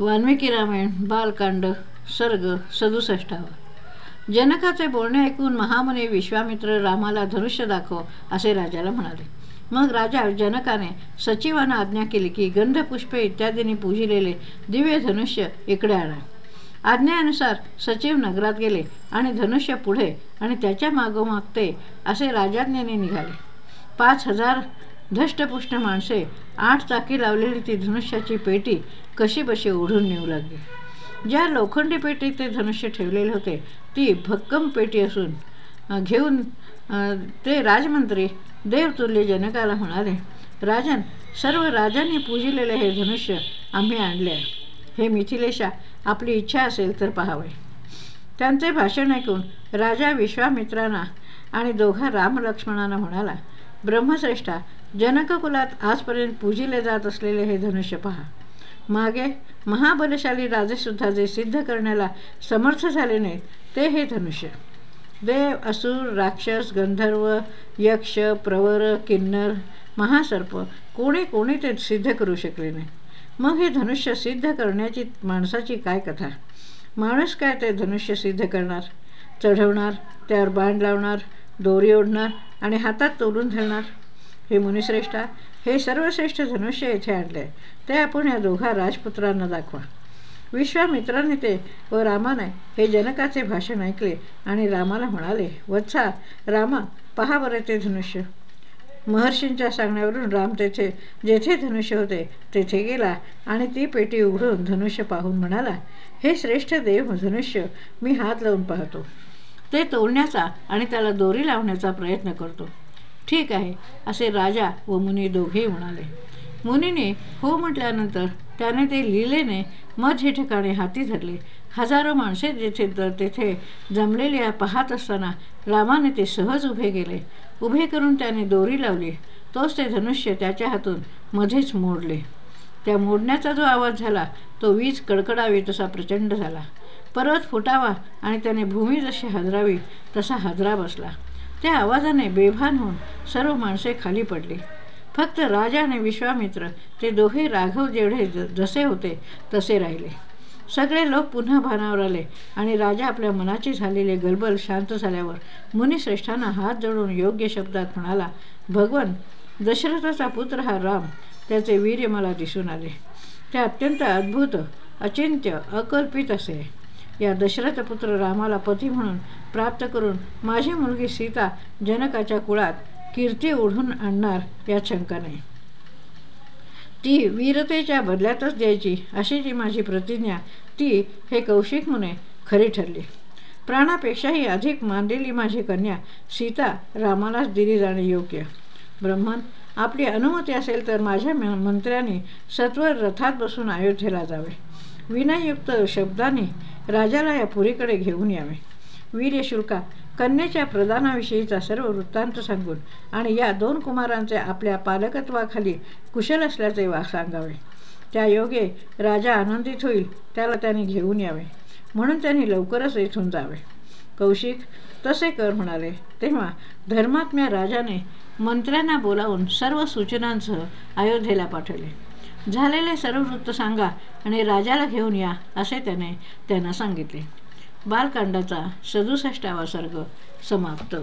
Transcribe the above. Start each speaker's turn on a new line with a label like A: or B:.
A: वाल्मिकी रामायण बालकांड सर्ग सदुसष्टावा. जनकाचे बोलणे ऐकून महामुनी विश्वामित्र रामाला धनुष्य दाखव असे राजाला म्हणाले. मग राजा जनकाने सचिवांना आज्ञा केली की गंधपुष्पे इत्यादींनी पूजिलेले दिव्य धनुष्य इकडे आणा. आज्ञेनुसार सचिव नगरात गेले आणि धनुष्य पुढे आणि त्याच्या मागोमाग ते असे राजाज्ञेने निघाले. पाच हजार धष्टपुष्ट माणसे आठ चाकी लावलेली ती धनुष्याची पेटी कशीबशी ओढून नेऊ लागली. ज्या लोखंडी पेटीत ते धनुष्य ठेवलेले होते ती भक्कम पेटी असून घेऊन ते राजमंत्री देवतुल्य जनकाला म्हणाले राजन सर्व राजांनी पूजिलेले हे धनुष्य आम्ही आणले आहे. हे मिथिलेशा आपली इच्छा असेल तर पाहावे. त्यांचे भाषण ऐकून राजा विश्वामित्रांना आणि दोघा रामलक्ष्मणांना म्हणाला ब्रह्मश्रेष्ठा जनककुलात आजपर्यंत पूजिले जात असलेले हे धनुष्य पहा. मागे महाबलशाली राजेसुद्धा जे सिद्ध करण्याला समर्थ झाले नाहीत ते हे धनुष्य. देव असुर राक्षस गंधर्व यक्ष प्रवर किन्नर महासर्प कोणी कोणी ते सिद्ध करू शकले नाही. मग हे धनुष्य सिद्ध करण्याची माणसाची काय कथा? माणूस काय ते धनुष्य सिद्ध करणार? चढवणार त्यावर बाण लावणार दोरी ओढणार आणि हातात तोडून धरणार? हे मुनिश्रेष्ठा हे सर्वश्रेष्ठ धनुष्य येथे आणले ते आपण या दोघा राजपुत्रांना दाखवा. विश्वामित्राने ते व रामाने हे जनकाचे भाषण ऐकले आणि रामाला म्हणाले वत्सा रामा पहा बरे ते धनुष्य. महर्षींच्या सांगण्यावरून राम तेथे जेथे धनुष्य होते तेथे गेला आणि ती पेटी उघडून धनुष्य पाहून म्हणाला हे श्रेष्ठ देव धनुष्य मी हात लावून पाहतो. ते तोडण्याचा आणि त्याला दोरी लावण्याचा प्रयत्न करतो. ठीक आहे असे राजा व मुनी दोघेही म्हणाले. मुनीने हो म्हटल्यानंतर त्याने ते लिहिलेने मध हे ठिकाणी हाती धरले. हजारो माणसे जेथे तर तेथे जमलेल्या पाहत असताना रामाने ते सहज उभे केले. उभे करून त्याने दोरी लावली. तोच ते धनुष्य त्याच्या हातून मध्येच मोडले. त्या मोडण्याचा जो आवाज झाला तो वीज कडकडावी तसा प्रचंड झाला. परत फुटावा आणि त्याने भूमी जशी हजरावी तसा हजरा बसला. त्या आवाजाने बेभान होऊन सर्व माणसे खाली पडली. फक्त राजा आणि विश्वामित्र ते दोघे राघव जेवढे ज जसे होते तसे राहिले. सगळे लोक पुन्हा भानावर आले आणि राजा आपल्या मनाची झालेले गलबल शांत झाल्यावर मुनिश्रेष्ठांना हात जोडून योग्य शब्दात म्हणाला भगवन दशरथाचा पुत्र हा राम त्याचे वीर्य मला दिसून आले. ते अत्यंत अद्भुत अचिंत्य अकल्पित असे. या दशरथपुत्र रामाला पती म्हणून प्राप्त करून माझी मुलगी सीता जनकाच्या कुळात कीर्ती ओढून आणणार यात शंका नाही. ती वीरतेच्या बदल्यातच द्यायची अशी जी माझी प्रतिज्ञा ती हे कौशिक मुने खरी ठरली. प्राणापेक्षाही अधिक मानलेली माझी कन्या सीता रामालाच दिली जाणे योग्य. ब्रह्मन आपली अनुमती असेल तर माझ्या मंत्र्यांनी सत्वर रथात बसून अयोध्येला जावे. विनयुक्त शब्दाने राजाला या पुरीकडे घेऊन यावे. वीर्यशुल्का कन्येच्या प्रदानाविषयीचा सर्व वृत्तांत सांगून आणि या दोन कुमारांचे आपल्या पालकत्वाखाली कुशल असल्याचे वा सांगावे. त्या योगे राजा आनंदित होईल त्याला त्यांनी घेऊन यावे. म्हणून त्यांनी लवकरच येथून जावे. कौशिक तसे कर म्हणाले तेव्हा धर्मात्म्या राजाने मंत्र्यांना बोलावून सर्व सूचनांसह अयोध्येला पाठवले. झालेले सर्व वृत्त सांगा आणि राजाला घेऊन या असे त्याने त्यांना सांगितले. बालकांडाचा सदुसष्टावा सर्ग समाप्त.